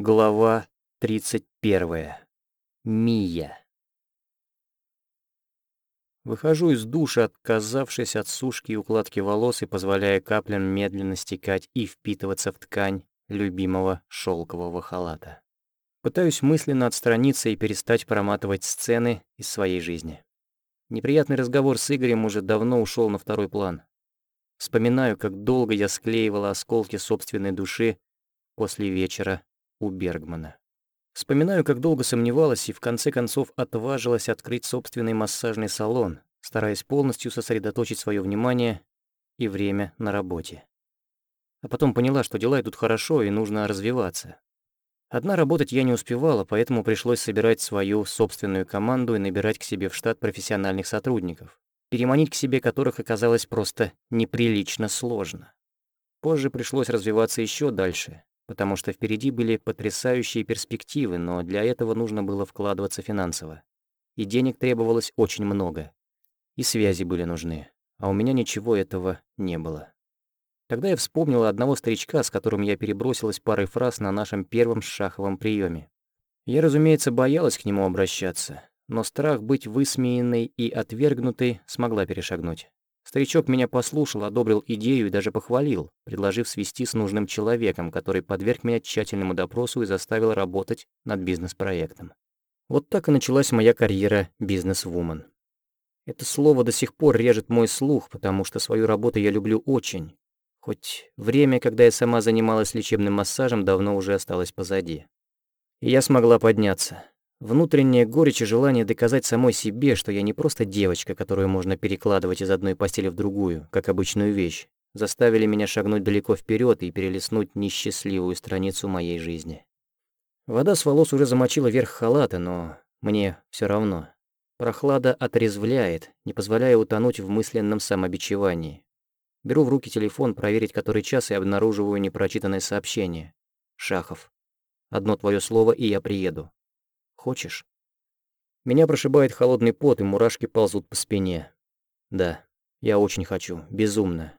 Глава 31. Мия. Выхожу из душа, отказавшись от сушки и укладки волос и позволяя каплям медленно стекать и впитываться в ткань любимого шелкового халата. Пытаюсь мысленно отстраниться и перестать проматывать сцены из своей жизни. Неприятный разговор с Игорем уже давно ушел на второй план. Вспоминаю, как долго я склеивала осколки собственной души после вечера у Бергмана. Вспоминаю, как долго сомневалась и в конце концов отважилась открыть собственный массажный салон, стараясь полностью сосредоточить свое внимание и время на работе. А потом поняла, что дела идут хорошо и нужно развиваться. Одна работать я не успевала, поэтому пришлось собирать свою собственную команду и набирать к себе в штат профессиональных сотрудников, переманить к себе которых оказалось просто неприлично сложно. Позже пришлось развиваться еще дальше, потому что впереди были потрясающие перспективы, но для этого нужно было вкладываться финансово. И денег требовалось очень много. И связи были нужны, а у меня ничего этого не было. Тогда я вспомнила одного старичка, с которым я перебросилась парой фраз на нашем первом шаховом приеме. Я, разумеется, боялась к нему обращаться, но страх быть высмеянной и отвергнутой смогла перешагнуть. Старичок меня послушал, одобрил идею и даже похвалил, предложив свести с нужным человеком, который подверг меня тщательному допросу и заставил работать над бизнес-проектом. Вот так и началась моя карьера бизнес-вумен. Это слово до сих пор режет мой слух, потому что свою работу я люблю очень. Хоть время, когда я сама занималась лечебным массажем, давно уже осталось позади. И я смогла подняться. Внутренняя горечь и желание доказать самой себе, что я не просто девочка, которую можно перекладывать из одной постели в другую, как обычную вещь, заставили меня шагнуть далеко вперед и перелистнуть несчастливую страницу моей жизни. Вода с волос уже замочила верх халата, но мне все равно. Прохлада отрезвляет, не позволяя утонуть в мысленном самобичевании. Беру в руки телефон, проверить который час, и обнаруживаю непрочитанное сообщение. «Шахов. Одно твое слово, и я приеду. Хочешь?» Меня прошибает холодный пот, и мурашки ползут по спине. Да, я очень хочу, безумно.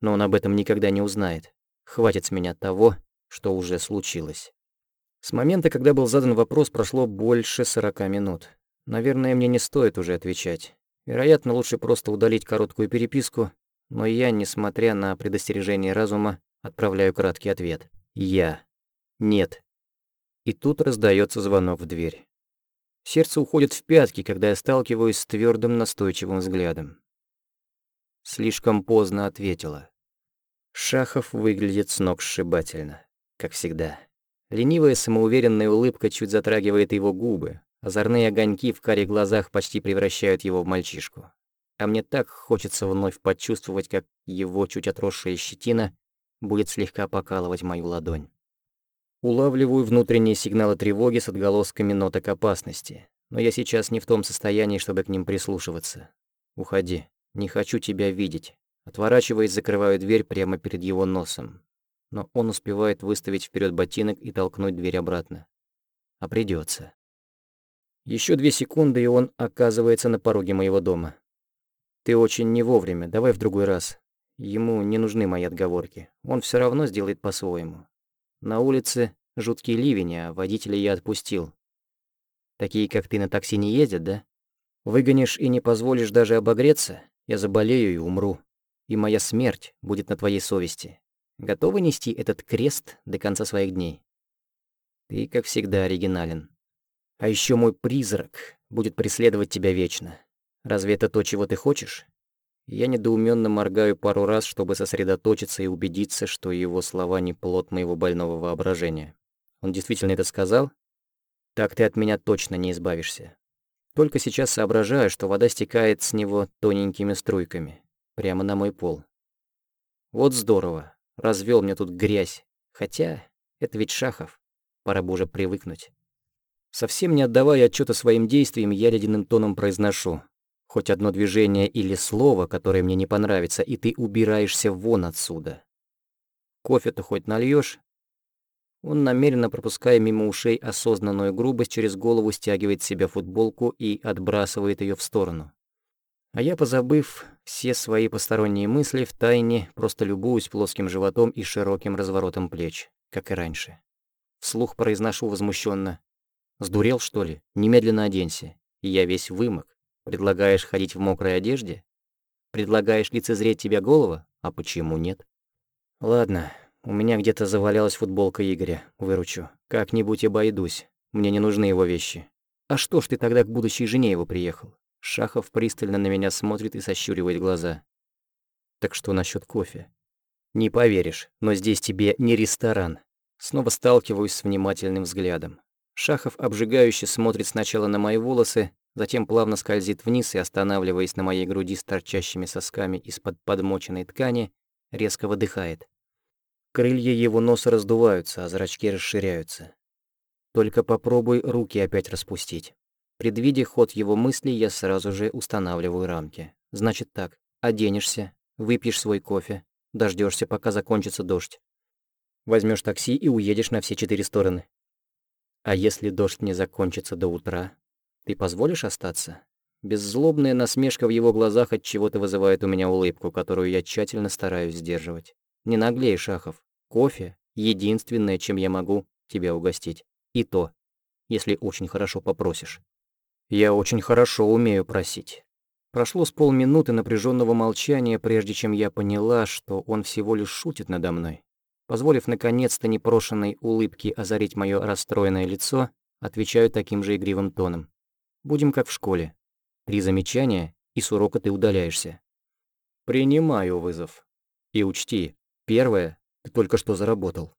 Но он об этом никогда не узнает. Хватит с меня того, что уже случилось. С момента, когда был задан вопрос, прошло больше сорока минут. Наверное, мне не стоит уже отвечать. Вероятно, лучше просто удалить короткую переписку, но я, несмотря на предостережение разума, отправляю краткий ответ. Я. Нет. И тут раздается звонок в дверь. Сердце уходит в пятки, когда я сталкиваюсь с твердым настойчивым взглядом. Слишком поздно ответила. Шахов выглядит с ног сшибательно, как всегда. Ленивая самоуверенная улыбка чуть затрагивает его губы, озорные огоньки в каре глазах почти превращают его в мальчишку. А мне так хочется вновь почувствовать, как его чуть отросшая щетина будет слегка покалывать мою ладонь. Улавливаю внутренние сигналы тревоги с отголосками ноток опасности. Но я сейчас не в том состоянии, чтобы к ним прислушиваться. Уходи. Не хочу тебя видеть. Отворачиваясь, закрываю дверь прямо перед его носом. Но он успевает выставить вперед ботинок и толкнуть дверь обратно. А придется. Еще две секунды, и он оказывается на пороге моего дома. Ты очень не вовремя, давай в другой раз. Ему не нужны мои отговорки. Он все равно сделает по-своему. На улице жуткий ливень, а водителя я отпустил. Такие, как ты, на такси не ездят, да? Выгонишь и не позволишь даже обогреться, я заболею и умру. И моя смерть будет на твоей совести. Готовы нести этот крест до конца своих дней? Ты, как всегда, оригинален. А еще мой призрак будет преследовать тебя вечно. Разве это то, чего ты хочешь? Я недоуменно моргаю пару раз, чтобы сосредоточиться и убедиться, что его слова не плод моего больного воображения. Он действительно это сказал? Так ты от меня точно не избавишься. Только сейчас соображаю, что вода стекает с него тоненькими струйками. Прямо на мой пол. Вот здорово. Развел мне тут грязь. Хотя, это ведь Шахов. Пора бы уже привыкнуть. Совсем не отдавая отчета своим действиям, я ледяным тоном произношу. Хоть одно движение или слово, которое мне не понравится, и ты убираешься вон отсюда. Кофе-то хоть нальешь? Он, намеренно пропуская мимо ушей осознанную грубость, через голову стягивает с себя футболку и отбрасывает ее в сторону. А я, позабыв все свои посторонние мысли, втайне просто любуюсь плоским животом и широким разворотом плеч, как и раньше. Вслух произношу возмущенно. Сдурел, что ли? Немедленно оденься. Я весь вымок. Предлагаешь ходить в мокрой одежде? Предлагаешь лицезреть тебя голова? А почему нет? Ладно, у меня где-то завалялась футболка Игоря. Выручу. Как-нибудь обойдусь. Мне не нужны его вещи. А что ж ты тогда к будущей жене его приехал? Шахов пристально на меня смотрит и сощуривает глаза. Так что насчет кофе? Не поверишь, но здесь тебе не ресторан. Снова сталкиваюсь с внимательным взглядом. Шахов обжигающе смотрит сначала на мои волосы, затем плавно скользит вниз и, останавливаясь на моей груди с торчащими сосками из-под подмоченной ткани, резко выдыхает. Крылья его носа раздуваются, а зрачки расширяются. Только попробуй руки опять распустить. Предвидя ход его мыслей, я сразу же устанавливаю рамки. Значит так, оденешься, выпьешь свой кофе, дождешься, пока закончится дождь. Возьмешь такси и уедешь на все четыре стороны. А если дождь не закончится до утра, ты позволишь остаться? Беззлобная насмешка в его глазах от чего-то вызывает у меня улыбку, которую я тщательно стараюсь сдерживать. Не наглей, Шахов. Кофе — единственное, чем я могу тебя угостить. И то, если очень хорошо попросишь. Я очень хорошо умею просить. Прошло с полминуты напряженного молчания, прежде чем я поняла, что он всего лишь шутит надо мной. Позволив наконец-то непрошенной улыбке озарить мое расстроенное лицо, отвечаю таким же игривым тоном. «Будем как в школе. Три замечания, и с урока ты удаляешься». «Принимаю вызов. И учти, первое, ты только что заработал.